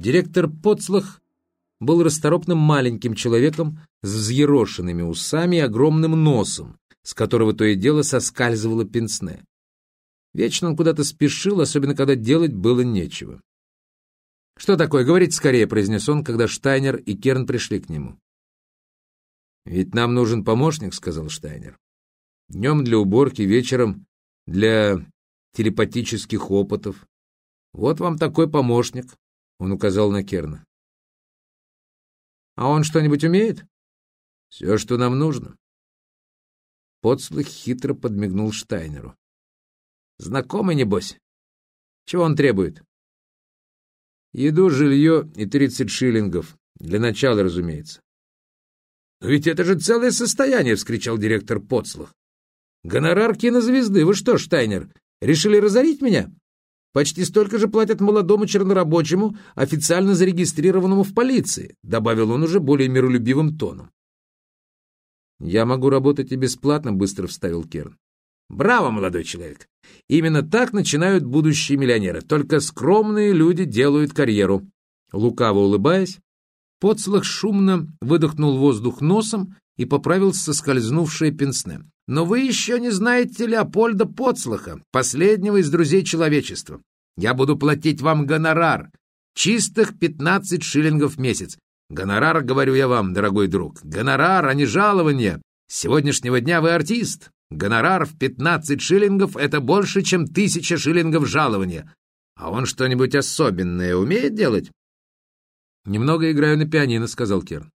Директор Поцлах был расторопным маленьким человеком с взъерошенными усами и огромным носом, с которого то и дело соскальзывало пенсне. Вечно он куда-то спешил, особенно когда делать было нечего. «Что такое? Говорите скорее», — произнес он, когда Штайнер и Керн пришли к нему. «Ведь нам нужен помощник», — сказал Штайнер. «Днем для уборки, вечером для телепатических опытов. Вот вам такой помощник», — он указал на Керна. «А он что-нибудь умеет?» «Все, что нам нужно». Подслых хитро подмигнул Штайнеру. «Знакомый, небось? Чего он требует?» «Еду, жилье и тридцать шиллингов. Для начала, разумеется». «Ведь это же целое состояние!» — вскричал директор Подслых. «Гонорар кинозвезды! Вы что, Штайнер, решили разорить меня? Почти столько же платят молодому чернорабочему, официально зарегистрированному в полиции», — добавил он уже более миролюбивым тоном. «Я могу работать и бесплатно», — быстро вставил Керн. «Браво, молодой человек! Именно так начинают будущие миллионеры. Только скромные люди делают карьеру». Лукаво улыбаясь, Поцлах шумно выдохнул воздух носом и поправил соскользнувшее пенсне. «Но вы еще не знаете Леопольда Поцлаха, последнего из друзей человечества. Я буду платить вам гонорар. Чистых пятнадцать шиллингов в месяц. Гонорар, говорю я вам, дорогой друг. Гонорар, а не жалование. С сегодняшнего дня вы артист. Гонорар в пятнадцать шиллингов — это больше, чем тысяча шиллингов жалования. А он что-нибудь особенное умеет делать? «Немного играю на пианино», — сказал Керн.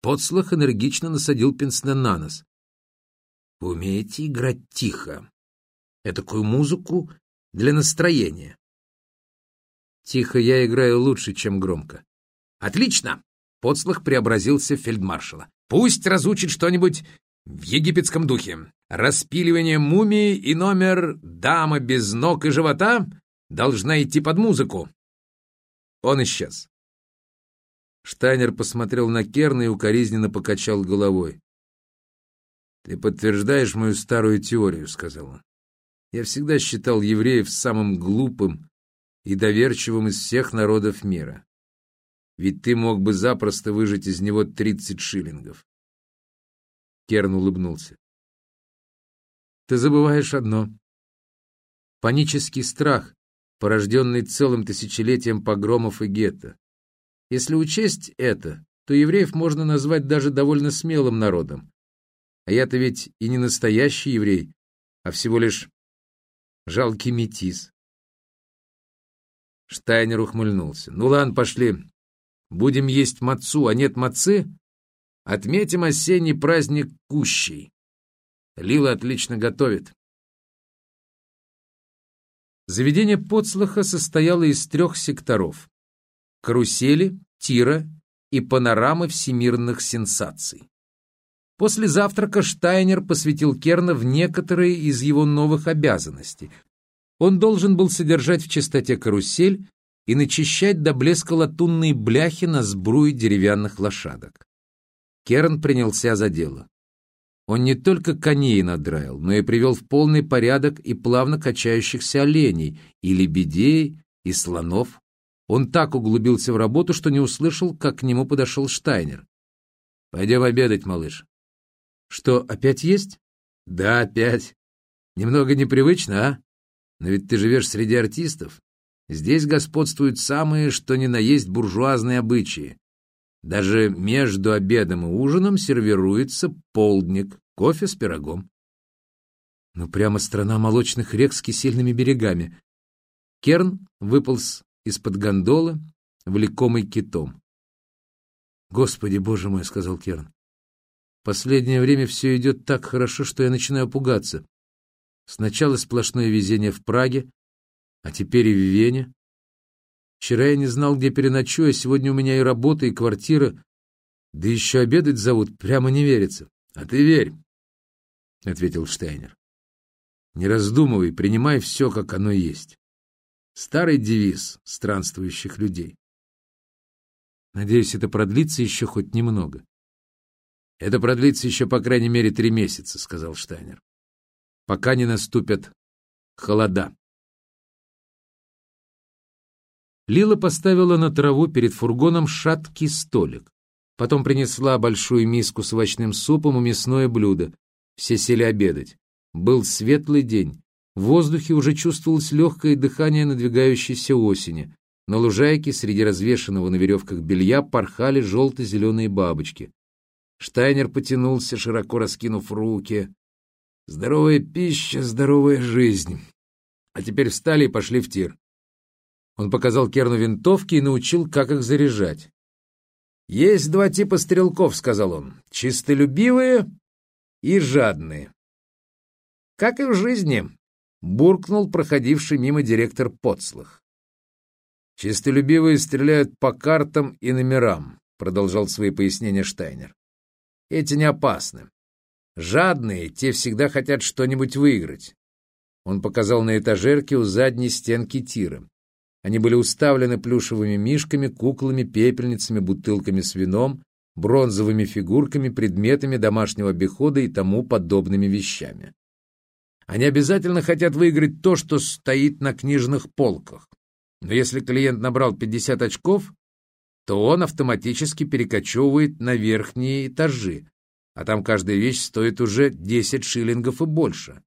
Подслах энергично насадил пенсне на нос. «Вы умеете играть тихо. Этакую музыку для настроения». «Тихо я играю лучше, чем громко». «Отлично!» — Подслах преобразился в фельдмаршала. «Пусть разучит что-нибудь в египетском духе. Распиливание мумии и номер «Дама без ног и живота» должна идти под музыку». Он исчез. Штайнер посмотрел на Керна и укоризненно покачал головой. «Ты подтверждаешь мою старую теорию», — сказал он. «Я всегда считал евреев самым глупым и доверчивым из всех народов мира. Ведь ты мог бы запросто выжать из него тридцать шиллингов». Керн улыбнулся. «Ты забываешь одно. Панический страх, порожденный целым тысячелетием погромов и гетто. Если учесть это, то евреев можно назвать даже довольно смелым народом. А я-то ведь и не настоящий еврей, а всего лишь жалкий метис. Штайнер ухмыльнулся. «Ну ладно, пошли. Будем есть мацу, а нет мацы? Отметим осенний праздник кущей. Лила отлично готовит». Заведение Поцлаха состояло из трех секторов карусели, тира и панорамы всемирных сенсаций. После завтрака Штайнер посвятил Керна в некоторые из его новых обязанностей. Он должен был содержать в чистоте карусель и начищать до блеска латунные бляхи на сбруе деревянных лошадок. Керн принялся за дело. Он не только коней надраил, но и привел в полный порядок и плавно качающихся оленей, и лебедей, и слонов. Он так углубился в работу, что не услышал, как к нему подошел Штайнер. «Пойдем обедать, малыш». «Что, опять есть?» «Да, опять. Немного непривычно, а? Но ведь ты живешь среди артистов. Здесь господствуют самые, что ни на есть, буржуазные обычаи. Даже между обедом и ужином сервируется полдник, кофе с пирогом. Ну, прямо страна молочных рек с кисельными берегами. Керн выполз из-под гондолы, влекомый китом. «Господи, боже мой!» — сказал Керн. «Последнее время все идет так хорошо, что я начинаю пугаться. Сначала сплошное везение в Праге, а теперь и в Вене. Вчера я не знал, где переночую, а сегодня у меня и работа, и квартира. Да еще обедать зовут, прямо не верится. А ты верь, — ответил Штейнер. Не раздумывай, принимай все, как оно есть. Старый девиз странствующих людей. Надеюсь, это продлится еще хоть немного. Это продлится еще, по крайней мере, три месяца, сказал Штайнер. Пока не наступят холода. Лила поставила на траву перед фургоном шаткий столик. Потом принесла большую миску с овощным супом и мясное блюдо. Все сели обедать. Был светлый день. В воздухе уже чувствовалось легкое дыхание надвигающейся осени. На лужайке среди развешанного на веревках белья порхали желто-зеленые бабочки. Штайнер потянулся, широко раскинув руки. «Здоровая пища, здоровая жизнь. А теперь встали и пошли в тир». Он показал Керну винтовки и научил, как их заряжать. «Есть два типа стрелков», — сказал он. «Чистолюбивые и жадные». «Как и в жизни», — буркнул проходивший мимо директор Поцлах. «Чистолюбивые стреляют по картам и номерам», — продолжал свои пояснения Штайнер. «Эти не опасны. Жадные, те всегда хотят что-нибудь выиграть». Он показал на этажерке у задней стенки тира. Они были уставлены плюшевыми мишками, куклами, пепельницами, бутылками с вином, бронзовыми фигурками, предметами домашнего обихода и тому подобными вещами. Они обязательно хотят выиграть то, что стоит на книжных полках. Но если клиент набрал 50 очков, то он автоматически перекочевывает на верхние этажи, а там каждая вещь стоит уже 10 шиллингов и больше.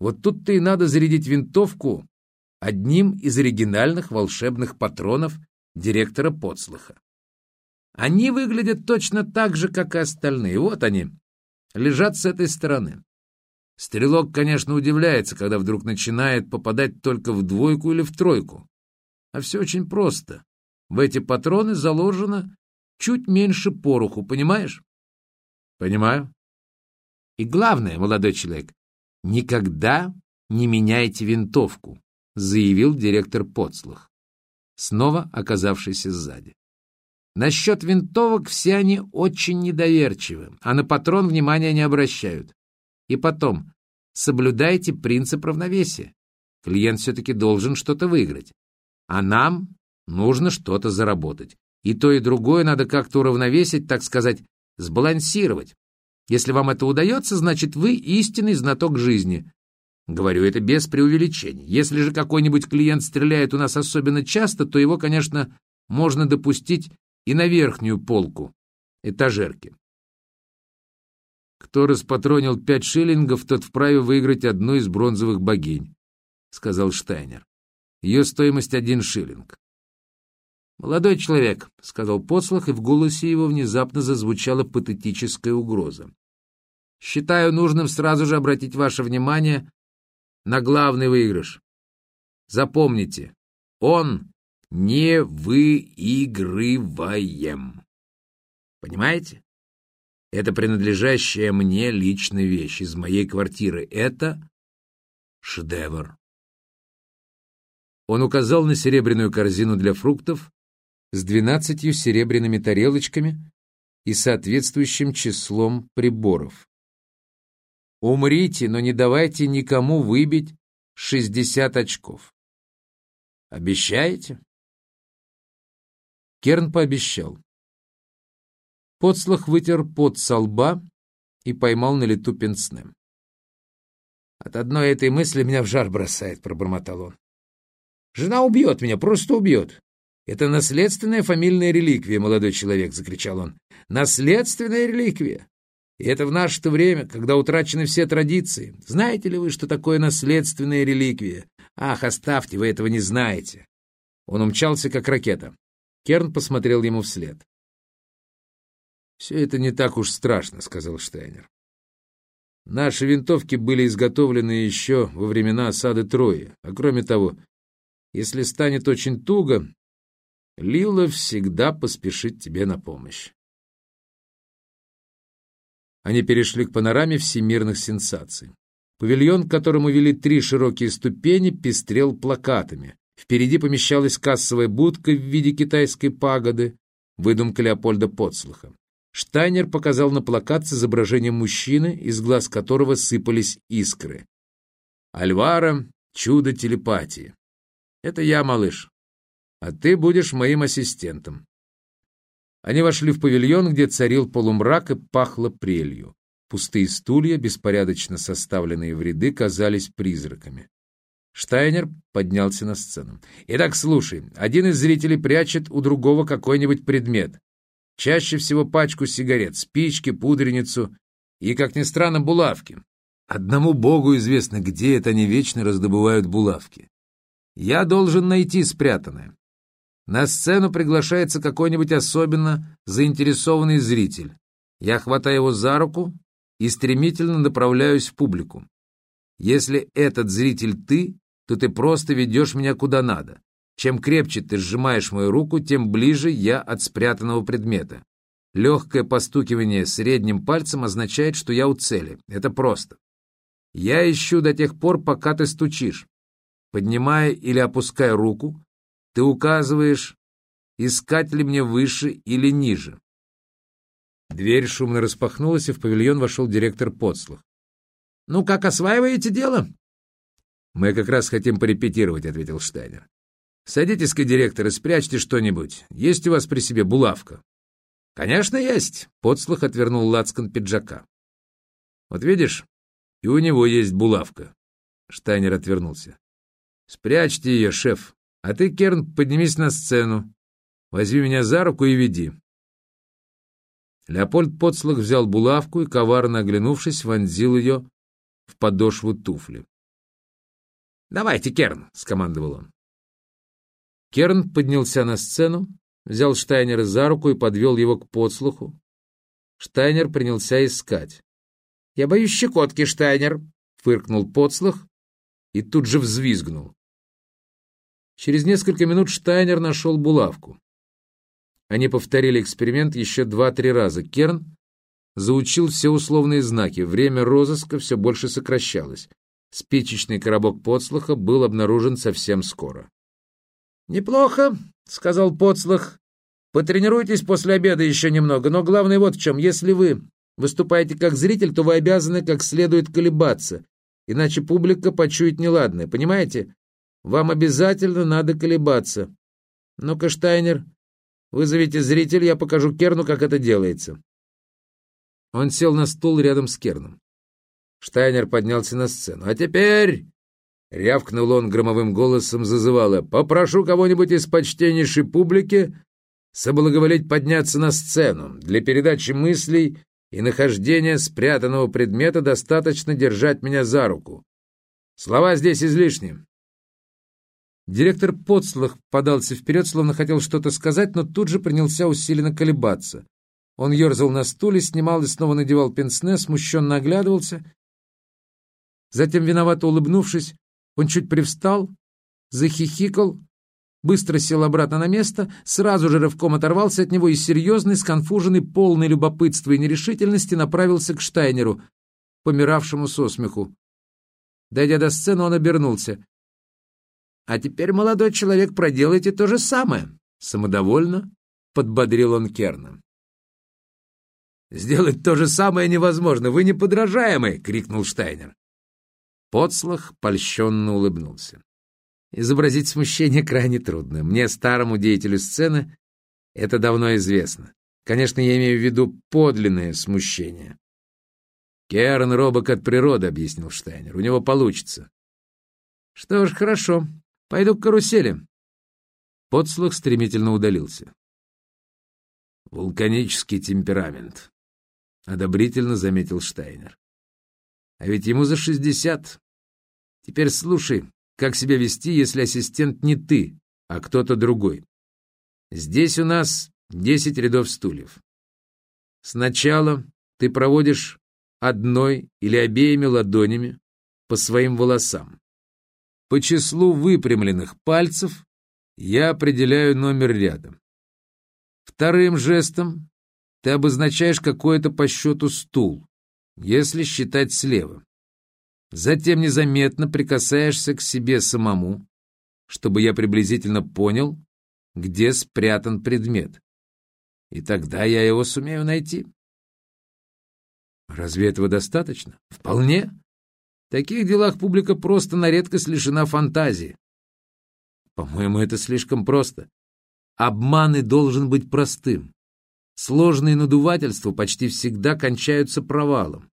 Вот тут-то и надо зарядить винтовку одним из оригинальных волшебных патронов директора Поцлаха. Они выглядят точно так же, как и остальные. Вот они, лежат с этой стороны. Стрелок, конечно, удивляется, когда вдруг начинает попадать только в двойку или в тройку. А все очень просто. В эти патроны заложено чуть меньше пороху, понимаешь? Понимаю. И главное, молодой человек, никогда не меняйте винтовку. — заявил директор Поцлах, снова оказавшийся сзади. «Насчет винтовок все они очень недоверчивы, а на патрон внимания не обращают. И потом, соблюдайте принцип равновесия. Клиент все-таки должен что-то выиграть, а нам нужно что-то заработать. И то, и другое надо как-то уравновесить, так сказать, сбалансировать. Если вам это удается, значит, вы истинный знаток жизни, Говорю это без преувеличений. Если же какой-нибудь клиент стреляет у нас особенно часто, то его, конечно, можно допустить и на верхнюю полку этажерки. Кто распатронил пять шиллингов, тот вправе выиграть одну из бронзовых богинь, — сказал Штайнер. Ее стоимость один шиллинг. «Молодой человек», — сказал Поцлах, и в голосе его внезапно зазвучала патетическая угроза. «Считаю нужным сразу же обратить ваше внимание на главный выигрыш. Запомните, он не выигрываем. Понимаете? Это принадлежащая мне личная вещь из моей квартиры. Это шедевр. Он указал на серебряную корзину для фруктов с двенадцатью серебряными тарелочками и соответствующим числом приборов. Умрите, но не давайте никому выбить 60 очков. Обещаете? Керн пообещал. Подслах вытер пот со лба и поймал на лету пенсне. «От одной этой мысли меня в жар бросает», — пробормотал он. «Жена убьет меня, просто убьет. Это наследственная фамильная реликвия, молодой человек», — закричал он. «Наследственная реликвия. И это в наше-то время, когда утрачены все традиции. Знаете ли вы, что такое наследственная реликвия? Ах, оставьте, вы этого не знаете. Он умчался, как ракета. Керн посмотрел ему вслед. «Все это не так уж страшно», — сказал Штайнер. «Наши винтовки были изготовлены еще во времена осады Трои. А кроме того, если станет очень туго, Лила всегда поспешит тебе на помощь. Они перешли к панораме всемирных сенсаций. Павильон, к которому вели три широкие ступени, пестрел плакатами. Впереди помещалась кассовая будка в виде китайской пагоды, выдумка Леопольда Поцлаха. Штайнер показал на плакат с изображением мужчины, из глаз которого сыпались искры. «Альвара — чудо телепатии. Это я, малыш. А ты будешь моим ассистентом. Они вошли в павильон, где царил полумрак и пахло прелью. Пустые стулья, беспорядочно составленные в ряды, казались призраками. Штайнер поднялся на сцену. «Итак, слушай. Один из зрителей прячет у другого какой-нибудь предмет. Чаще всего пачку сигарет, спички, пудреницу и, как ни странно, булавки. Одному богу известно, где это они вечно раздобывают булавки. Я должен найти спрятанное. На сцену приглашается какой-нибудь особенно заинтересованный зритель. Я хватаю его за руку и стремительно направляюсь в публику. Если этот зритель ты, то ты просто ведешь меня куда надо. Чем крепче ты сжимаешь мою руку, тем ближе я от спрятанного предмета. Легкое постукивание средним пальцем означает, что я у цели. Это просто. Я ищу до тех пор, пока ты стучишь. Поднимая или опуская руку, ты указываешь, искать ли мне выше или ниже. Дверь шумно распахнулась, и в павильон вошел директор Подслух. «Ну, как осваиваете дело?» «Мы как раз хотим порепетировать», — ответил Штайнер. «Садитесь-ка, директор, и спрячьте что-нибудь. Есть у вас при себе булавка?» «Конечно, есть», — Подслух отвернул лацкан пиджака. «Вот видишь, и у него есть булавка». Штайнер отвернулся. «Спрячьте ее, шеф. А ты, Керн, поднимись на сцену. Возьми меня за руку и веди». Леопольд Подслух взял булавку и, коварно оглянувшись, вонзил ее в подошву туфли. «Давайте, Керн!» — скомандовал он. Керн поднялся на сцену, взял Штайнера за руку и подвел его к подслуху. Штайнер принялся искать. «Я боюсь щекотки, Штайнер!» — фыркнул подслух и тут же взвизгнул. Через несколько минут Штайнер нашел булавку. Они повторили эксперимент еще два-три раза. Керн заучил все условные знаки. Время розыска все больше сокращалось. Спичечный коробок подслуха был обнаружен совсем скоро. «Неплохо», — сказал подслух. «Потренируйтесь после обеда еще немного, но главное вот в чем. Если вы выступаете как зритель, то вы обязаны как следует колебаться, иначе публика почует неладное, понимаете? Вам обязательно надо колебаться. Ну-ка, Штайнер, Вызовите зрителя, я покажу Керну, как это делается». Он сел на стул рядом с Керном. Штайнер поднялся на сцену. «А теперь...» — рявкнул он громовым голосом, зазывало. «Попрошу кого-нибудь из почтеннейшей публики соблаговолить подняться на сцену. Для передачи мыслей и нахождения спрятанного предмета достаточно держать меня за руку. Слова здесь излишни. Директор Подслах подался вперед, словно хотел что-то сказать, но тут же принялся усиленно колебаться. Он ерзал на стуле, снимал и снова надевал пенсне, смущенно оглядывался. Затем, виновато улыбнувшись, он чуть привстал, захихикал, быстро сел обратно на место, сразу же рывком оторвался от него и серьезный, сконфуженный, полный любопытства и нерешительности направился к Штайнеру, помиравшему со смеху. Дойдя до сцены, он обернулся. А теперь, молодой человек, проделайте то же самое. Самодовольно подбодрил он Керна. «Сделать то же самое невозможно, вы неподражаемый!» — крикнул Штайнер. Подслах польщенно улыбнулся. Изобразить смущение крайне трудно. Мне, старому деятелю сцены, это давно известно. Конечно, я имею в виду подлинное смущение. «Керн робок от природы», — объяснил Штайнер. «У него получится». «Что ж, хорошо. Пойду к карусели. Подслух стремительно удалился. Вулканический темперамент, одобрительно заметил Штайнер. А ведь ему за шестьдесят. Теперь слушай, как себя вести, если ассистент не ты, а кто-то другой. Здесь у нас десять рядов стульев. Сначала ты проводишь одной или обеими ладонями по своим волосам. По числу выпрямленных пальцев я определяю номер рядом. Вторым жестом ты обозначаешь какой-то по счету стул, если считать слева. Затем незаметно прикасаешься к себе самому, чтобы я приблизительно понял, где спрятан предмет. И тогда я его сумею найти. Разве этого достаточно? Вполне. Таких делах публика просто на редкость лишена фантазии. По-моему, это слишком просто. Обман и должен быть простым. Сложные надувательства почти всегда кончаются провалом.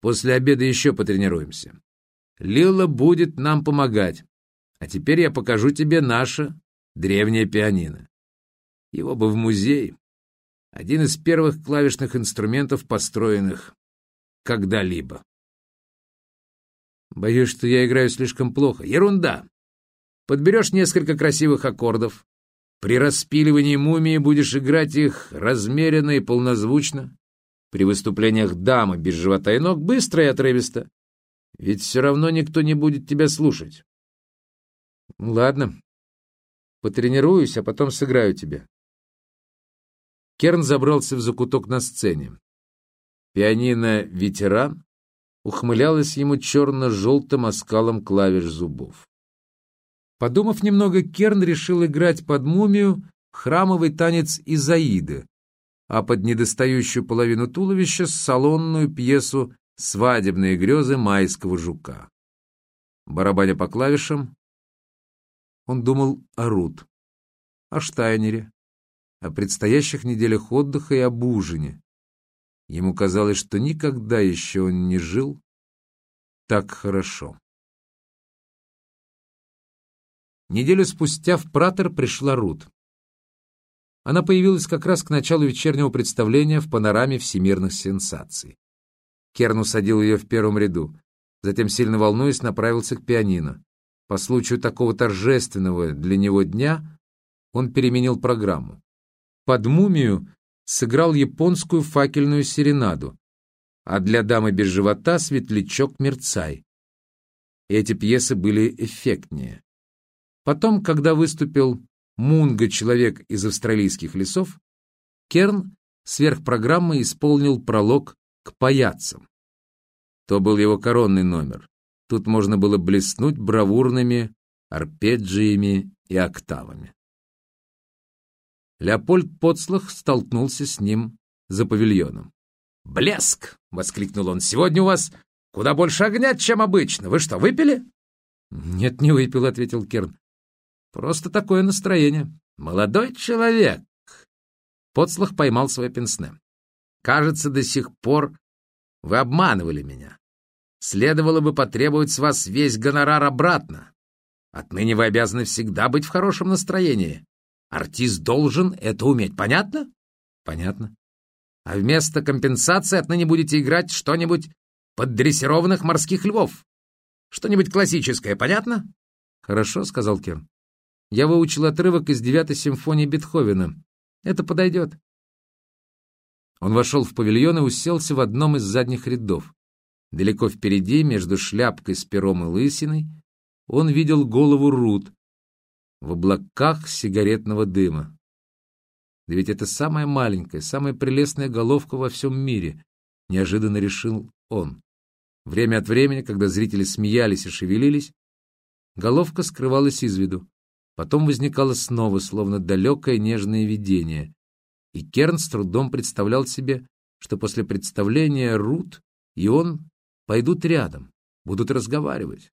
После обеда еще потренируемся. Лила будет нам помогать. А теперь я покажу тебе наше древнее пианино. Его бы в музей. Один из первых клавишных инструментов, построенных когда-либо. Боюсь, что я играю слишком плохо. Ерунда. Подберешь несколько красивых аккордов. При распиливании мумии будешь играть их размеренно и полнозвучно. При выступлениях дамы без живота и ног быстро и отрывисто. Ведь все равно никто не будет тебя слушать. Ладно. Потренируюсь, а потом сыграю тебе. Керн забрался в закуток на сцене. Пианино-ветеран ухмылялась ему черно-желтым оскалом клавиш зубов. Подумав немного, Керн решил играть под мумию храмовый танец Изаиды, а под недостающую половину туловища салонную пьесу «Свадебные грезы майского жука». Барабаня по клавишам, он думал о Рут, о Штайнере, о предстоящих неделях отдыха и об ужине. Ему казалось, что никогда еще он не жил так хорошо. Неделю спустя в Пратер пришла Рут. Она появилась как раз к началу вечернего представления в панораме всемирных сенсаций. Керн усадил ее в первом ряду, затем, сильно волнуясь, направился к пианино. По случаю такого торжественного для него дня он переменил программу. Под мумию сыграл японскую факельную серенаду, а для дамы без живота светлячок мерцай. Эти пьесы были эффектнее. Потом, когда выступил Мунга «Человек из австралийских лесов», Керн сверх программы исполнил пролог к паяцам. То был его коронный номер. Тут можно было блеснуть бравурными арпеджиями и октавами. Леопольд Поцлах столкнулся с ним за павильоном. «Блеск!» — воскликнул он. «Сегодня у вас куда больше огня, чем обычно. Вы что, выпили?» «Нет, не выпил», — ответил Керн. Просто такое настроение. Молодой человек. Подслах поймал свое пенсне. Кажется, до сих пор вы обманывали меня. Следовало бы потребовать с вас весь гонорар обратно. Отныне вы обязаны всегда быть в хорошем настроении. Артист должен это уметь. Понятно? Понятно. А вместо компенсации отныне будете играть что-нибудь под дрессированных морских львов. Что-нибудь классическое, понятно? Хорошо, сказал Керн. Я выучил отрывок из девятой симфонии Бетховена. Это подойдет. Он вошел в павильон и уселся в одном из задних рядов. Далеко впереди, между шляпкой с пером и лысиной, он видел голову Рут в облаках сигаретного дыма. Да ведь это самая маленькая, самая прелестная головка во всем мире, неожиданно решил он. Время от времени, когда зрители смеялись и шевелились, головка скрывалась из виду. Потом возникало снова, словно далекое нежное видение. И Керн с трудом представлял себе, что после представления Рут и он пойдут рядом, будут разговаривать.